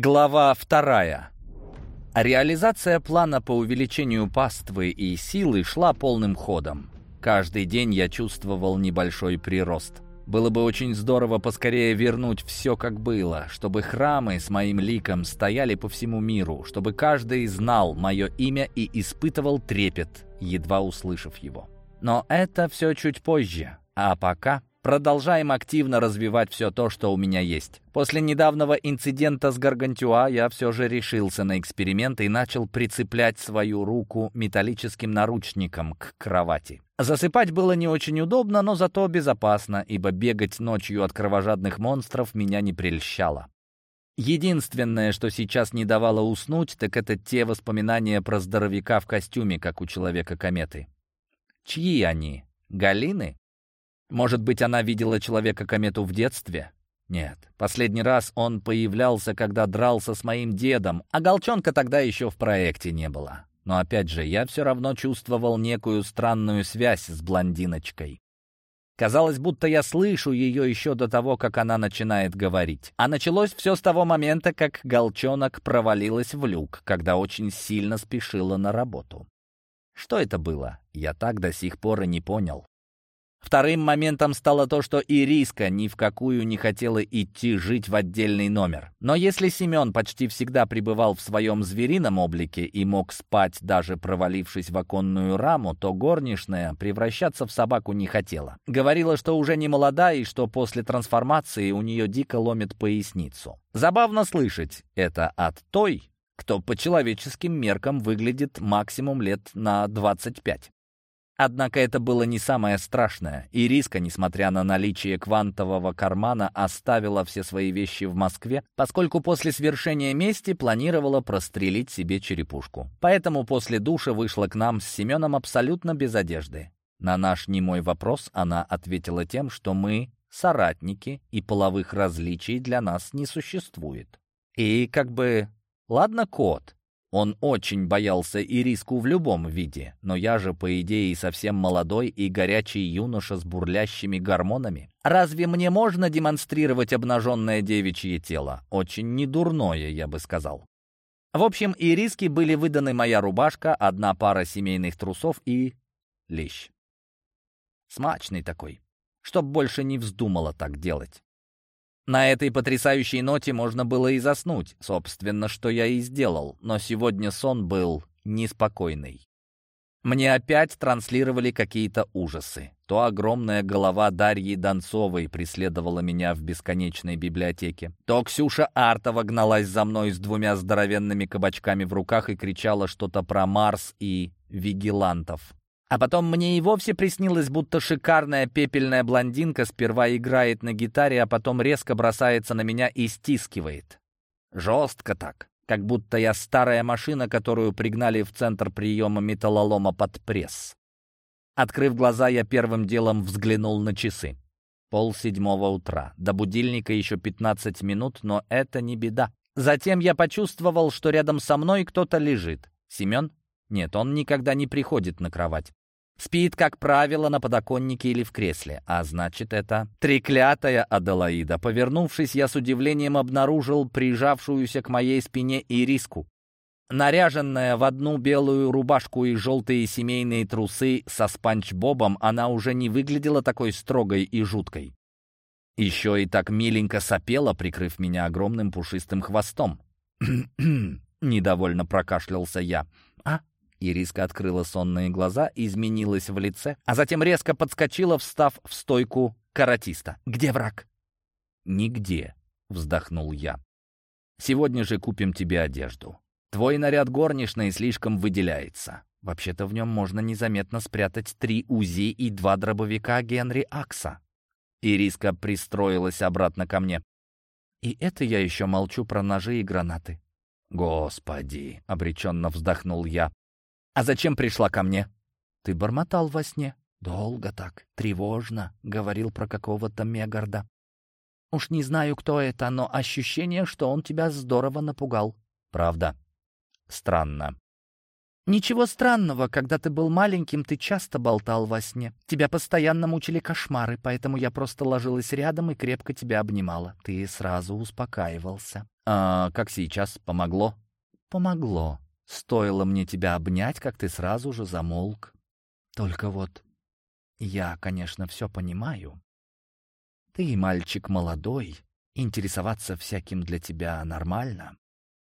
Глава вторая. Реализация плана по увеличению паствы и силы шла полным ходом. Каждый день я чувствовал небольшой прирост. Было бы очень здорово поскорее вернуть все как было, чтобы храмы с моим ликом стояли по всему миру, чтобы каждый знал мое имя и испытывал трепет, едва услышав его. Но это все чуть позже, а пока Продолжаем активно развивать все то, что у меня есть. После недавнего инцидента с Гаргантюа я все же решился на эксперимент и начал прицеплять свою руку металлическим наручником к кровати. Засыпать было не очень удобно, но зато безопасно, ибо бегать ночью от кровожадных монстров меня не прельщало. Единственное, что сейчас не давало уснуть, так это те воспоминания про здоровяка в костюме, как у Человека-кометы. Чьи они? Галины? Может быть, она видела Человека-комету в детстве? Нет, последний раз он появлялся, когда дрался с моим дедом, а Голчонка тогда еще в проекте не было. Но опять же, я все равно чувствовал некую странную связь с блондиночкой. Казалось, будто я слышу ее еще до того, как она начинает говорить. А началось все с того момента, как Голчонок провалилась в люк, когда очень сильно спешила на работу. Что это было, я так до сих пор и не понял. Вторым моментом стало то, что Ириска ни в какую не хотела идти жить в отдельный номер. Но если Семен почти всегда пребывал в своем зверином облике и мог спать, даже провалившись в оконную раму, то горничная превращаться в собаку не хотела. Говорила, что уже не молода и что после трансформации у нее дико ломит поясницу. Забавно слышать это от той, кто по человеческим меркам выглядит максимум лет на 25. Однако это было не самое страшное. И Риска, несмотря на наличие квантового кармана, оставила все свои вещи в Москве, поскольку после свершения мести планировала прострелить себе черепушку. Поэтому после душа вышла к нам с Семеном абсолютно без одежды. На наш немой вопрос она ответила тем, что мы соратники, и половых различий для нас не существует. И как бы... Ладно, кот, он очень боялся и риску в любом виде, но я же, по идее, совсем молодой и горячий юноша с бурлящими гормонами. Разве мне можно демонстрировать обнаженное девичье тело? Очень недурное, я бы сказал. В общем, и риски были выданы моя рубашка, одна пара семейных трусов и... лещ. Смачный такой, чтоб больше не вздумала так делать. На этой потрясающей ноте можно было и заснуть, собственно, что я и сделал, но сегодня сон был неспокойный. Мне опять транслировали какие-то ужасы. То огромная голова Дарьи Донцовой преследовала меня в бесконечной библиотеке, то Ксюша Артова гналась за мной с двумя здоровенными кабачками в руках и кричала что-то про Марс и вигилантов. А потом мне и вовсе приснилось, будто шикарная пепельная блондинка сперва играет на гитаре, а потом резко бросается на меня и стискивает. Жестко так, как будто я старая машина, которую пригнали в центр приема металлолома под пресс. Открыв глаза, я первым делом взглянул на часы. Пол седьмого утра. До будильника еще 15 минут, но это не беда. Затем я почувствовал, что рядом со мной кто-то лежит. Семен? Нет, он никогда не приходит на кровать. Спит, как правило, на подоконнике или в кресле. А значит, это треклятая Аделаида. Повернувшись, я с удивлением обнаружил прижавшуюся к моей спине ириску. Наряженная в одну белую рубашку и желтые семейные трусы со спанч-бобом, она уже не выглядела такой строгой и жуткой. Еще и так миленько сопела, прикрыв меня огромным пушистым хвостом. Недовольно прокашлялся я. «А, Ириска открыла сонные глаза, изменилась в лице, а затем резко подскочила, встав в стойку каратиста. «Где враг?» «Нигде», — вздохнул я. «Сегодня же купим тебе одежду. Твой наряд горничной слишком выделяется. Вообще-то в нем можно незаметно спрятать три УЗИ и два дробовика Генри Акса». Ириска пристроилась обратно ко мне. «И это я еще молчу про ножи и гранаты». «Господи!» — обреченно вздохнул я. «А зачем пришла ко мне?» «Ты бормотал во сне?» «Долго так, тревожно», — говорил про какого-то Мегарда. «Уж не знаю, кто это, но ощущение, что он тебя здорово напугал». «Правда?» «Странно». «Ничего странного, когда ты был маленьким, ты часто болтал во сне. Тебя постоянно мучили кошмары, поэтому я просто ложилась рядом и крепко тебя обнимала. Ты сразу успокаивался». «А как сейчас? Помогло?» «Помогло. Стоило мне тебя обнять, как ты сразу же замолк. Только вот я, конечно, все понимаю. Ты мальчик молодой, интересоваться всяким для тебя нормально.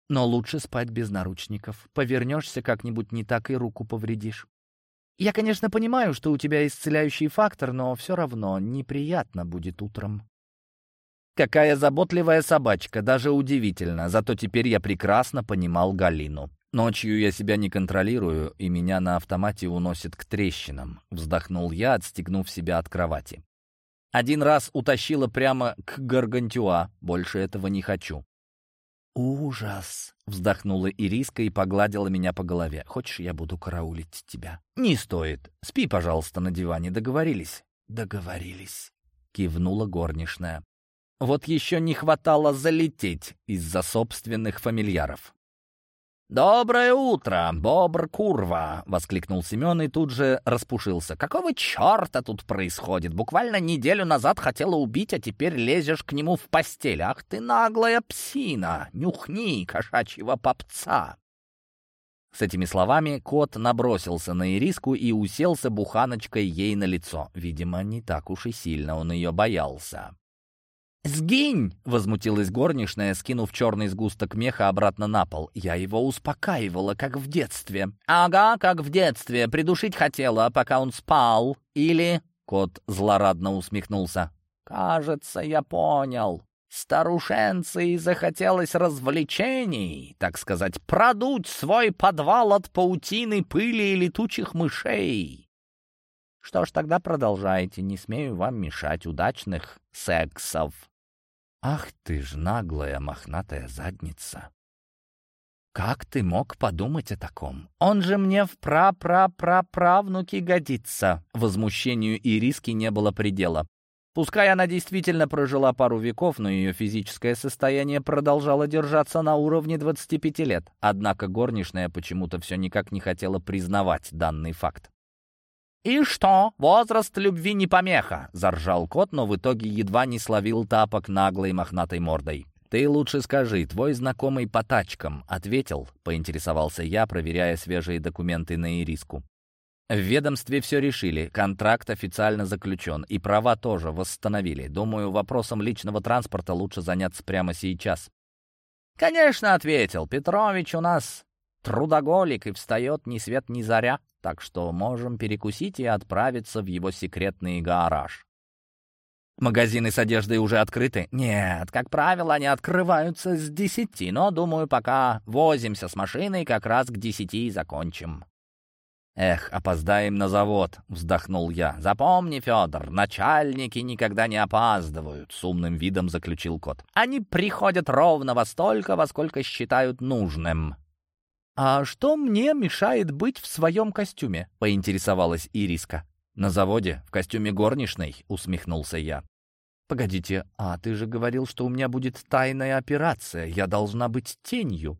Но лучше спать без наручников. Повернешься как-нибудь не так и руку повредишь. Я, конечно, понимаю, что у тебя исцеляющий фактор, но все равно неприятно будет утром. Какая заботливая собачка, даже удивительно. Зато теперь я прекрасно понимал Галину. Ночью я себя не контролирую, и меня на автомате уносит к трещинам. Вздохнул я, отстегнув себя от кровати. Один раз утащила прямо к Гаргантюа. Больше этого не хочу. «Ужас!» — вздохнула Ириска и погладила меня по голове. «Хочешь, я буду караулить тебя?» «Не стоит. Спи, пожалуйста, на диване. Договорились?» «Договорились», — кивнула горничная. Вот еще не хватало залететь из-за собственных фамильяров. «Доброе утро, бобр-курва!» — воскликнул Семен и тут же распушился. «Какого черта тут происходит? Буквально неделю назад хотела убить, а теперь лезешь к нему в постель. Ах ты наглая псина! Нюхни кошачьего попца!» С этими словами кот набросился на Ириску и уселся буханочкой ей на лицо. Видимо, не так уж и сильно он ее боялся. «Сгинь!» — возмутилась горничная, скинув черный сгусток меха обратно на пол. Я его успокаивала, как в детстве. «Ага, как в детстве. Придушить хотела, пока он спал. Или...» — кот злорадно усмехнулся. «Кажется, я понял. Старушенцы захотелось развлечений, так сказать, продуть свой подвал от паутины, пыли и летучих мышей. Что ж, тогда продолжайте, не смею вам мешать удачных сексов. Ах ты ж наглая мохнатая задница! Как ты мог подумать о таком? Он же мне в пра-пра-пра-правнуки годится. Возмущению и риски не было предела. Пускай она действительно прожила пару веков, но ее физическое состояние продолжало держаться на уровне 25 лет. Однако горничная почему-то все никак не хотела признавать данный факт. «И что? Возраст любви не помеха!» — заржал кот, но в итоге едва не словил тапок наглой мохнатой мордой. «Ты лучше скажи, твой знакомый по тачкам ответил?» — поинтересовался я, проверяя свежие документы на Ириску. В ведомстве все решили, контракт официально заключен, и права тоже восстановили. Думаю, вопросом личного транспорта лучше заняться прямо сейчас. «Конечно», — ответил, — «Петрович у нас трудоголик и встает ни свет ни заря так что можем перекусить и отправиться в его секретный гараж. Магазины с одеждой уже открыты? Нет, как правило, они открываются с десяти, но, думаю, пока возимся с машиной, как раз к десяти и закончим. «Эх, опоздаем на завод», — вздохнул я. «Запомни, Федор, начальники никогда не опаздывают», — с умным видом заключил кот. «Они приходят ровно во столько, во сколько считают нужным. «А что мне мешает быть в своем костюме?» — поинтересовалась Ириска. «На заводе, в костюме горничной», — усмехнулся я. «Погодите, а ты же говорил, что у меня будет тайная операция. Я должна быть тенью».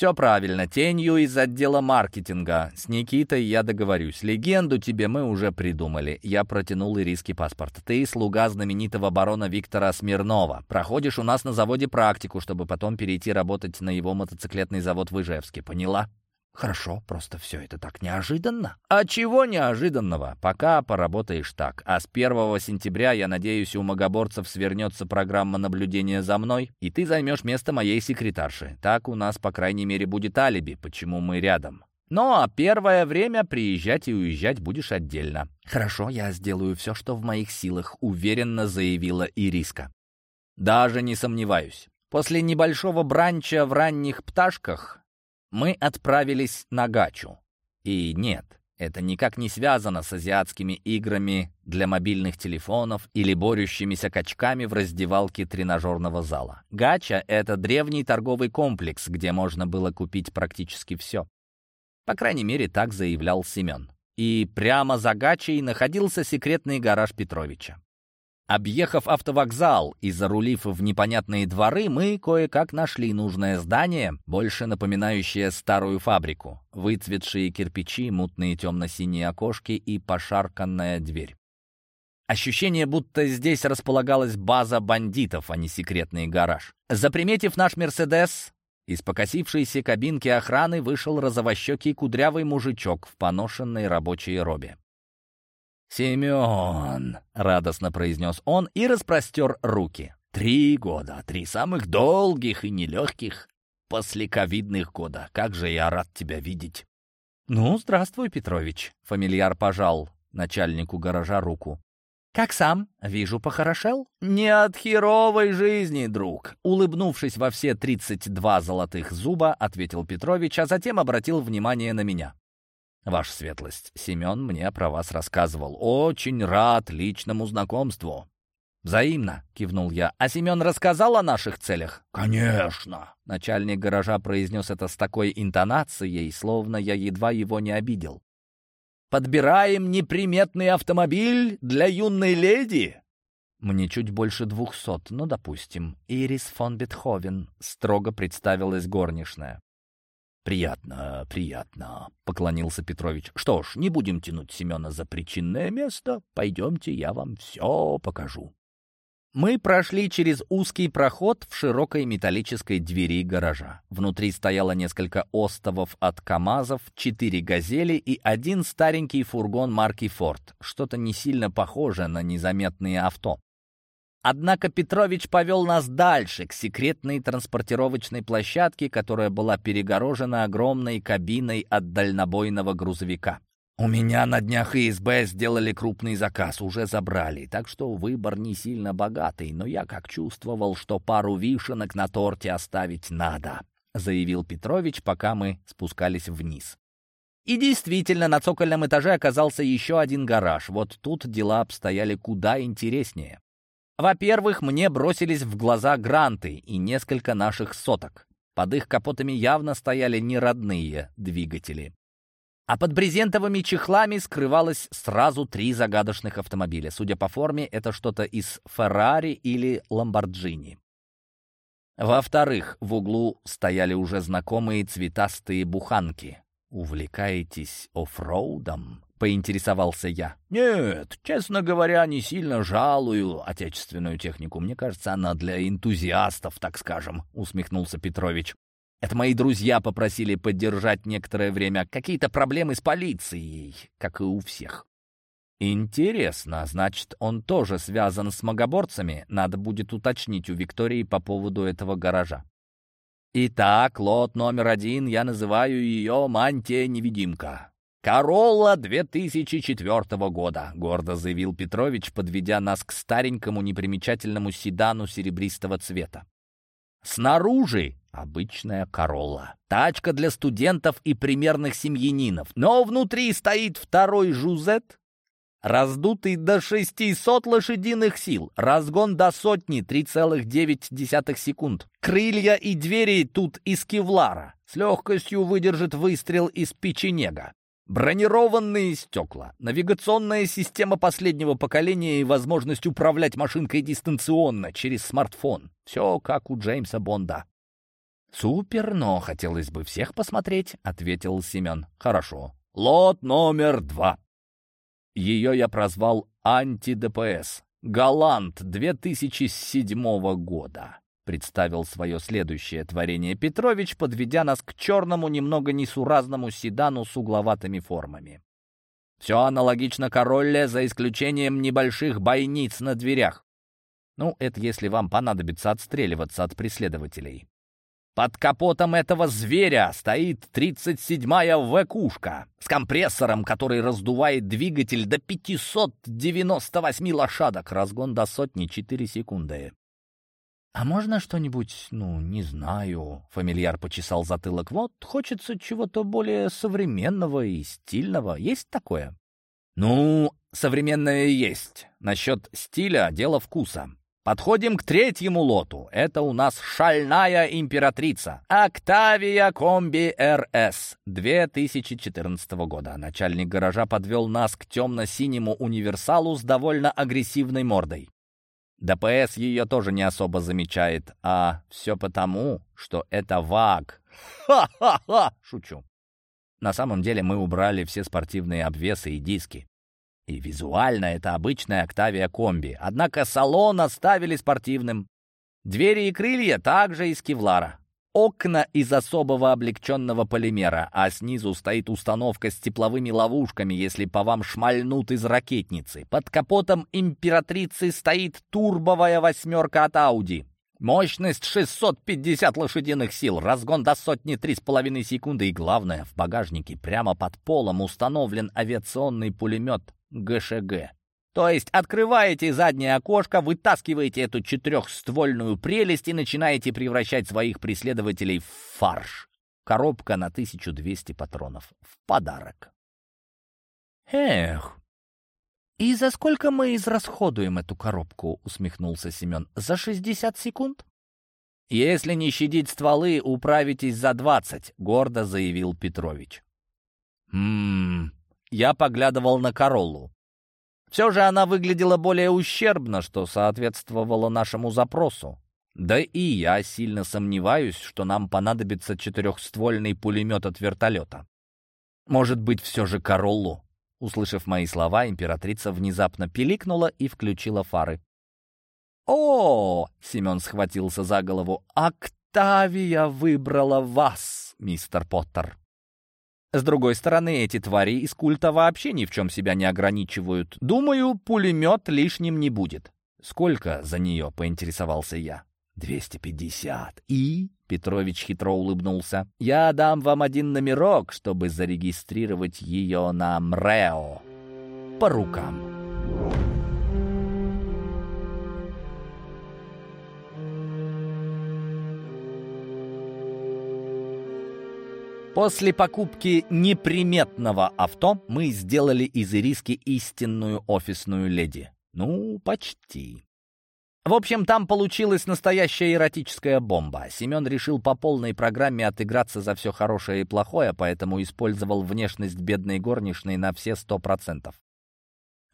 «Все правильно, тенью из отдела маркетинга. С Никитой я договорюсь. Легенду тебе мы уже придумали». Я протянул ириски паспорт. «Ты слуга знаменитого барона Виктора Смирнова. Проходишь у нас на заводе практику, чтобы потом перейти работать на его мотоциклетный завод в Ижевске. Поняла?» «Хорошо, просто все это так неожиданно». «А чего неожиданного? Пока поработаешь так. А с 1 сентября, я надеюсь, у магоборцев свернется программа наблюдения за мной, и ты займешь место моей секретарши. Так у нас, по крайней мере, будет алиби, почему мы рядом». Ну, а первое время приезжать и уезжать будешь отдельно. «Хорошо, я сделаю все, что в моих силах», — уверенно заявила Ириска. «Даже не сомневаюсь. После небольшого бранча в ранних пташках мы отправились на Гачу. И нет, это никак не связано с азиатскими играми для мобильных телефонов или борющимися качками в раздевалке тренажерного зала. Гача — это древний торговый комплекс, где можно было купить практически все. По крайней мере, так заявлял Семен. И прямо за Гачей находился секретный гараж Петровича. Объехав автовокзал и зарулив в непонятные дворы, мы кое-как нашли нужное здание, больше напоминающее старую фабрику. Выцветшие кирпичи, мутные темно-синие окошки и пошарканная дверь. Ощущение, будто здесь располагалась база бандитов, а не секретный гараж. Заприметив наш «Мерседес», из покосившейся кабинки охраны вышел розовощекий кудрявый мужичок в поношенной рабочей робе. «Семен!» — радостно произнес он и распростер руки. «Три года, три самых долгих и нелегких после ковидных года. Как же я рад тебя видеть!» «Ну, здравствуй, Петрович!» — фамильяр пожал начальнику гаража руку. «Как сам? Вижу, похорошел?» «Не от херовой жизни, друг!» Улыбнувшись во все тридцать два золотых зуба, ответил Петрович, а затем обратил внимание на меня. «Ваша светлость, Семен мне про вас рассказывал. Очень рад личному знакомству». «Взаимно», — кивнул я. «А Семен рассказал о наших целях?» «Конечно!» Начальник гаража произнес это с такой интонацией, словно я едва его не обидел. «Подбираем неприметный автомобиль для юной леди?» «Мне чуть больше двухсот, ну, допустим. Ирис фон Бетховен», — строго представилась горничная. «Приятно, приятно», — поклонился Петрович. «Что ж, не будем тянуть Семена за причинное место. Пойдемте, я вам все покажу». Мы прошли через узкий проход в широкой металлической двери гаража. Внутри стояло несколько остовов от КАМАЗов, четыре «Газели» и один старенький фургон марки «Форд», что-то не сильно похожее на незаметные авто. Однако Петрович повел нас дальше, к секретной транспортировочной площадке, которая была перегорожена огромной кабиной от дальнобойного грузовика. «У меня на днях ИСБ сделали крупный заказ, уже забрали, так что выбор не сильно богатый, но я как чувствовал, что пару вишенок на торте оставить надо», заявил Петрович, пока мы спускались вниз. И действительно, на цокольном этаже оказался еще один гараж. Вот тут дела обстояли куда интереснее. Во-первых, мне бросились в глаза гранты и несколько наших соток. Под их капотами явно стояли неродные двигатели. А под брезентовыми чехлами скрывалось сразу три загадочных автомобиля. Судя по форме, это что-то из Феррари или Ламборджини. Во-вторых, в углу стояли уже знакомые цветастые буханки. «Увлекаетесь оффроудом?» Поинтересовался я. «Нет, честно говоря, не сильно жалую отечественную технику. Мне кажется, она для энтузиастов, так скажем», — усмехнулся Петрович. «Это мои друзья попросили поддержать некоторое время. Какие-то проблемы с полицией, как и у всех». «Интересно, значит, он тоже связан с магоборцами? Надо будет уточнить у Виктории по поводу этого гаража». «Итак, лот номер один, я называю ее «Мантия-невидимка». «Королла 2004 года», — гордо заявил Петрович, подведя нас к старенькому непримечательному седану серебристого цвета. Снаружи обычная Королла. Тачка для студентов и примерных семьянинов. Но внутри стоит второй Жузет, раздутый до 600 лошадиных сил, разгон до сотни 3,9 секунд. Крылья и двери тут из кевлара. С легкостью выдержит выстрел из печенега. Бронированные стекла, навигационная система последнего поколения и возможность управлять машинкой дистанционно через смартфон. Все как у Джеймса Бонда. «Супер, но хотелось бы всех посмотреть», — ответил Семен. «Хорошо. Лот номер два». Ее я прозвал «Анти-ДПС». «Галант» 2007 года представил свое следующее творение Петрович, подведя нас к черному, немного несуразному седану с угловатыми формами. Все аналогично Королле, за исключением небольших бойниц на дверях. Ну, это если вам понадобится отстреливаться от преследователей. Под капотом этого зверя стоит 37-я ВКушка с компрессором, который раздувает двигатель до 598 лошадок, разгон до сотни 4 секунды. «А можно что-нибудь, ну, не знаю...» — фамильяр почесал затылок. «Вот, хочется чего-то более современного и стильного. Есть такое?» «Ну, современное есть. Насчет стиля — дело вкуса. Подходим к третьему лоту. Это у нас шальная императрица. Октавия Комби РС 2014 года. Начальник гаража подвел нас к темно-синему универсалу с довольно агрессивной мордой. ДПС ее тоже не особо замечает, а все потому, что это ВАГ. Ха-ха-ха! Шучу. На самом деле мы убрали все спортивные обвесы и диски. И визуально это обычная Octavia комби, однако салон оставили спортивным. Двери и крылья также из кевлара. Окна из особого облегченного полимера, а снизу стоит установка с тепловыми ловушками, если по вам шмальнут из ракетницы. Под капотом императрицы стоит турбовая восьмерка от Audi. Мощность 650 лошадиных сил, разгон до сотни 3,5 секунды и, главное, в багажнике прямо под полом установлен авиационный пулемет ГШГ. То есть открываете заднее окошко, вытаскиваете эту четырехствольную прелесть и начинаете превращать своих преследователей в фарш. Коробка на 1200 патронов. В подарок. Эх, «И за сколько мы израсходуем эту коробку?» — усмехнулся Семен. «За 60 секунд?» «Если не щадить стволы, управитесь за 20», — гордо заявил Петрович. «Ммм...» Я поглядывал на Короллу. Все же она выглядела более ущербно, что соответствовало нашему запросу. Да и я сильно сомневаюсь, что нам понадобится четырехствольный пулемет от вертолета. Может быть, все же Короллу? Услышав мои слова, императрица внезапно пиликнула и включила фары. «О!» — Семен схватился за голову. «Октавия выбрала вас, мистер Поттер!» С другой стороны, эти твари из культа вообще ни в чем себя не ограничивают. Думаю, пулемет лишним не будет. «Сколько за нее?» — поинтересовался я. «Двести пятьдесят. И?» — Петрович хитро улыбнулся. «Я дам вам один номерок, чтобы зарегистрировать ее на МРЭО. По рукам». После покупки неприметного авто мы сделали из Ириски истинную офисную леди. Ну, почти. В общем, там получилась настоящая эротическая бомба. Семен решил по полной программе отыграться за все хорошее и плохое, поэтому использовал внешность бедной горничной на все сто процентов.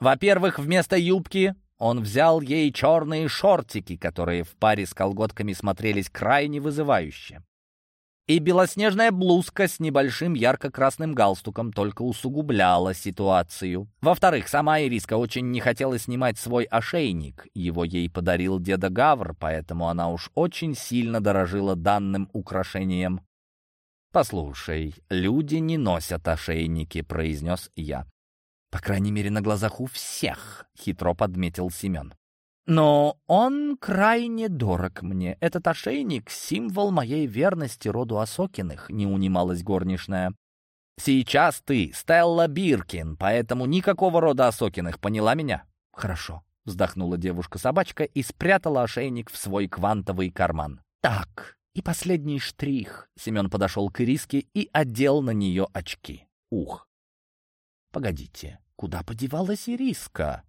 Во-первых, вместо юбки он взял ей черные шортики, которые в паре с колготками смотрелись крайне вызывающе. И белоснежная блузка с небольшим ярко-красным галстуком только усугубляла ситуацию. Во-вторых, сама Ириска очень не хотела снимать свой ошейник. Его ей подарил деда Гавр, поэтому она уж очень сильно дорожила данным украшением. «Послушай, люди не носят ошейники», — произнес я. «По крайней мере, на глазах у всех», — хитро подметил Семен. Но он крайне дорог мне. Этот ошейник — символ моей верности роду Осокиных, не унималась горничная. Сейчас ты Стелла Биркин, поэтому никакого рода Осокиных, поняла меня? Хорошо, вздохнула девушка-собачка и спрятала ошейник в свой квантовый карман. Так, и последний штрих. Семен подошел к Ириске и одел на нее очки. Ух. Погодите, куда подевалась Ириска?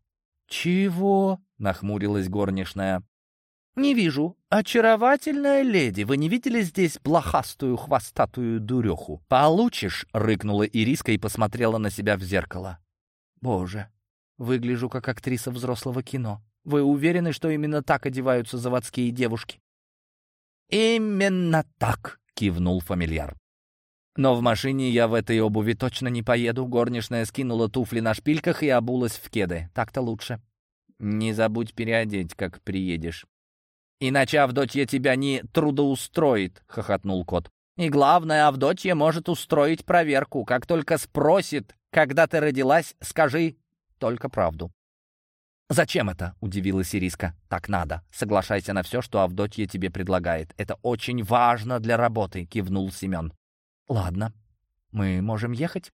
«Чего?» — нахмурилась горничная. «Не вижу. Очаровательная леди, вы не видели здесь блохастую хвостатую дуреху?» «Получишь!» — рыкнула Ириска и посмотрела на себя в зеркало. «Боже, выгляжу как актриса взрослого кино. Вы уверены, что именно так одеваются заводские девушки?» «Именно так!» — кивнул фамильяр. Но в машине я в этой обуви точно не поеду. Горничная скинула туфли на шпильках и обулась в кеды. Так-то лучше. Не забудь переодеть, как приедешь. Иначе Авдотья тебя не трудоустроит, — хохотнул кот. И главное, Авдотья может устроить проверку. Как только спросит, когда ты родилась, скажи только правду. «Зачем это?» — удивилась Ириска. «Так надо. Соглашайся на все, что Авдотья тебе предлагает. Это очень важно для работы», — кивнул Семен. «Ладно, мы можем ехать?»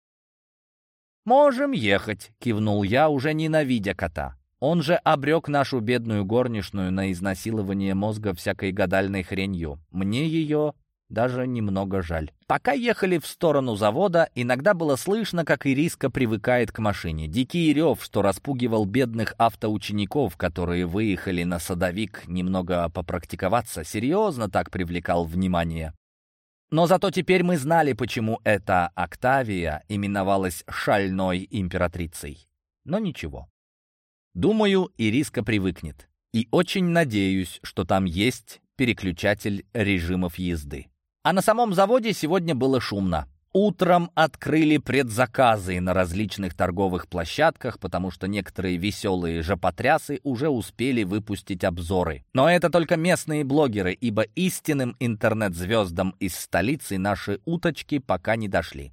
«Можем ехать», — кивнул я, уже ненавидя кота. Он же обрек нашу бедную горничную на изнасилование мозга всякой гадальной хренью. Мне ее даже немного жаль. Пока ехали в сторону завода, иногда было слышно, как Ириска привыкает к машине. Дикий рев, что распугивал бедных автоучеников, которые выехали на садовик немного попрактиковаться, серьезно так привлекал внимание. Но зато теперь мы знали, почему эта Октавия именовалась «шальной императрицей». Но ничего. Думаю, Ириска привыкнет. И очень надеюсь, что там есть переключатель режимов езды. А на самом заводе сегодня было шумно. Утром открыли предзаказы на различных торговых площадках, потому что некоторые веселые жопотрясы уже успели выпустить обзоры. Но это только местные блогеры, ибо истинным интернет-звездам из столицы наши уточки пока не дошли.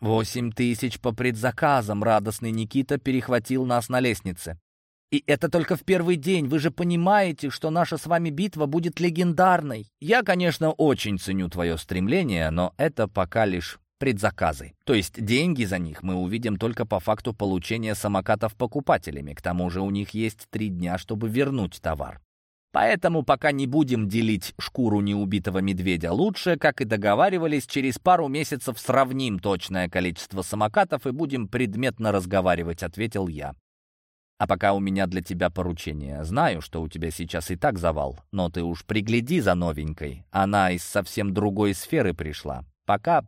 «Восемь тысяч по предзаказам!» — радостный Никита перехватил нас на лестнице. И это только в первый день. Вы же понимаете, что наша с вами битва будет легендарной. Я, конечно, очень ценю твое стремление, но это пока лишь предзаказы. То есть деньги за них мы увидим только по факту получения самокатов покупателями. К тому же у них есть три дня, чтобы вернуть товар. Поэтому пока не будем делить шкуру неубитого медведя. Лучше, как и договаривались, через пару месяцев сравним точное количество самокатов и будем предметно разговаривать, ответил я. А пока у меня для тебя поручение. Знаю, что у тебя сейчас и так завал, но ты уж пригляди за новенькой. Она из совсем другой сферы пришла. Пока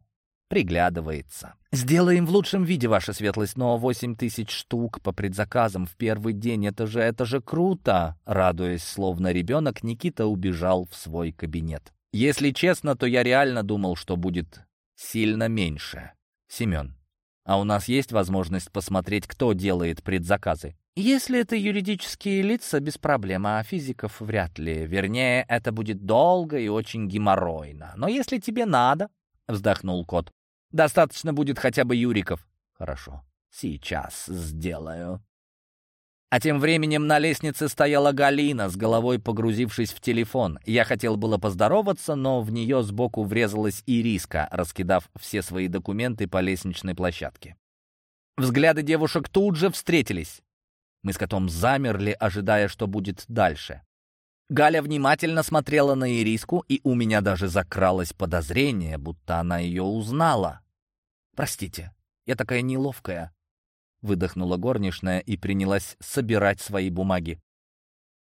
приглядывается. «Сделаем в лучшем виде, ваша светлость, но восемь тысяч штук по предзаказам в первый день, это же, это же круто!» Радуясь, словно ребенок, Никита убежал в свой кабинет. «Если честно, то я реально думал, что будет сильно меньше. Семен, а у нас есть возможность посмотреть, кто делает предзаказы?» Если это юридические лица, без проблем, а физиков вряд ли. Вернее, это будет долго и очень геморройно. Но если тебе надо, — вздохнул кот, — достаточно будет хотя бы юриков. Хорошо, сейчас сделаю. А тем временем на лестнице стояла Галина, с головой погрузившись в телефон. Я хотел было поздороваться, но в нее сбоку врезалась Ириска, раскидав все свои документы по лестничной площадке. Взгляды девушек тут же встретились. Мы с котом замерли, ожидая, что будет дальше. Галя внимательно смотрела на Ириску, и у меня даже закралось подозрение, будто она ее узнала. «Простите, я такая неловкая», — выдохнула горничная и принялась собирать свои бумаги.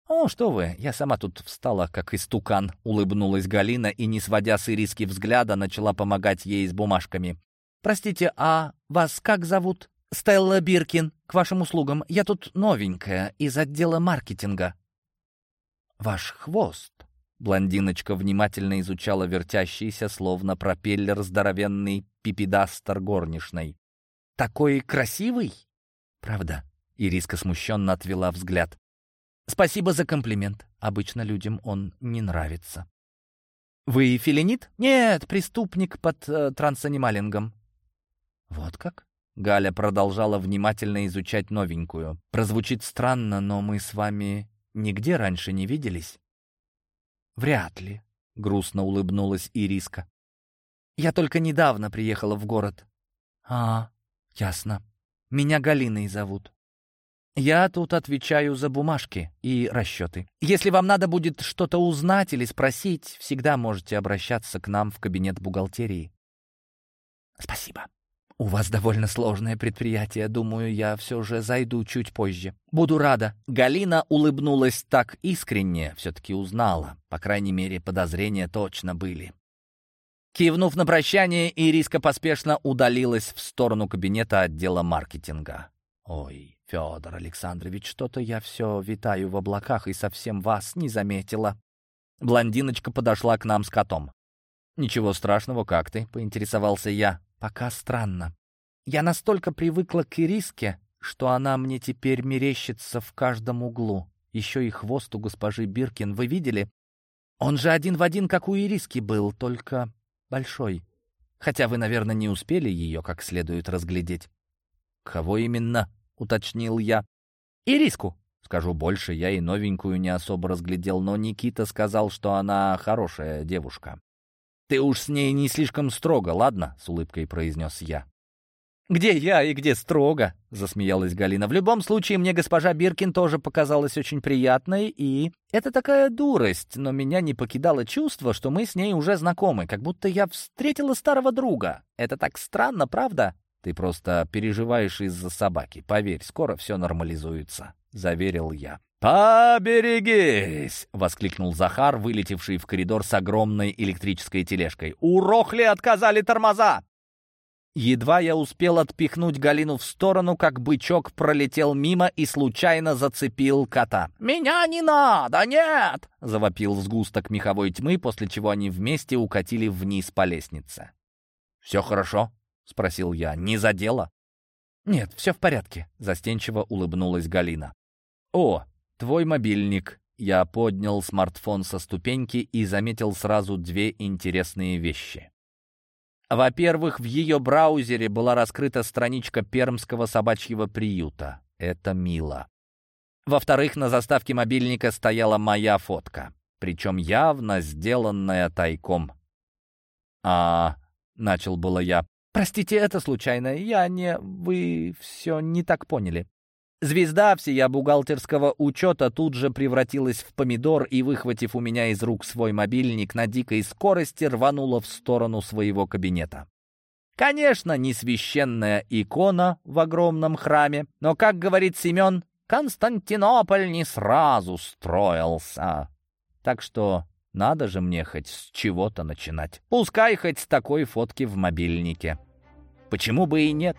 «О, что вы, я сама тут встала, как истукан», — улыбнулась Галина и, не сводя с Ириски взгляда, начала помогать ей с бумажками. «Простите, а вас как зовут?» «Стелла Биркин, к вашим услугам. Я тут новенькая, из отдела маркетинга». «Ваш хвост». Блондиночка внимательно изучала вертящийся, словно пропеллер, здоровенный пипедастер горничной. «Такой красивый?» «Правда?» — Ириска смущенно отвела взгляд. «Спасибо за комплимент. Обычно людям он не нравится». «Вы филинит?» «Нет, преступник под э, трансанималингом». «Вот как?» Галя продолжала внимательно изучать новенькую. «Прозвучит странно, но мы с вами нигде раньше не виделись?» «Вряд ли», — грустно улыбнулась Ириска. «Я только недавно приехала в город». «А, ясно. Меня Галиной зовут». «Я тут отвечаю за бумажки и расчеты. Если вам надо будет что-то узнать или спросить, всегда можете обращаться к нам в кабинет бухгалтерии». «Спасибо», «У вас довольно сложное предприятие. Думаю, я все же зайду чуть позже. Буду рада». Галина улыбнулась так искренне, все-таки узнала. По крайней мере, подозрения точно были. Кивнув на прощание, Ириска поспешно удалилась в сторону кабинета отдела маркетинга. «Ой, Федор Александрович, что-то я все витаю в облаках и совсем вас не заметила». Блондиночка подошла к нам с котом. «Ничего страшного, как ты?» — поинтересовался я. Пока странно. Я настолько привыкла к Ириске, что она мне теперь мерещится в каждом углу. Еще и хвост у госпожи Биркин, вы видели? Он же один в один, как у Ириски был, только большой. Хотя вы, наверное, не успели ее как следует разглядеть. «Кого именно?» — уточнил я. «Ириску!» Скажу больше, я и новенькую не особо разглядел, но Никита сказал, что она хорошая девушка. «Ты уж с ней не слишком строго, ладно?» — с улыбкой произнес я. «Где я и где строго?» — засмеялась Галина. «В любом случае, мне госпожа Биркин тоже показалась очень приятной, и это такая дурость, но меня не покидало чувство, что мы с ней уже знакомы, как будто я встретила старого друга. Это так странно, правда?» «Ты просто переживаешь из-за собаки. Поверь, скоро все нормализуется», — заверил я. «Поберегись!» — воскликнул Захар, вылетевший в коридор с огромной электрической тележкой. «У отказали тормоза!» Едва я успел отпихнуть Галину в сторону, как бычок пролетел мимо и случайно зацепил кота. «Меня не надо, нет!» — завопил сгусток меховой тьмы, после чего они вместе укатили вниз по лестнице. «Все хорошо?» — спросил я. «Не задело?» «Нет, все в порядке», — застенчиво улыбнулась Галина. «О, твой мобильник». Я поднял смартфон со ступеньки и заметил сразу две интересные вещи. Во-первых, в ее браузере была раскрыта страничка пермского собачьего приюта. Это мило. Во-вторых, на заставке мобильника стояла моя фотка, причем явно сделанная тайком. «А...» — начал было я. «Простите, это случайно. Я не... Вы все не так поняли». Звезда всея бухгалтерского учета тут же превратилась в помидор и, выхватив у меня из рук свой мобильник, на дикой скорости рванула в сторону своего кабинета. Конечно, не священная икона в огромном храме, но, как говорит Семен, Константинополь не сразу строился. Так что надо же мне хоть с чего-то начинать. Пускай хоть с такой фотки в мобильнике. Почему бы и нет?»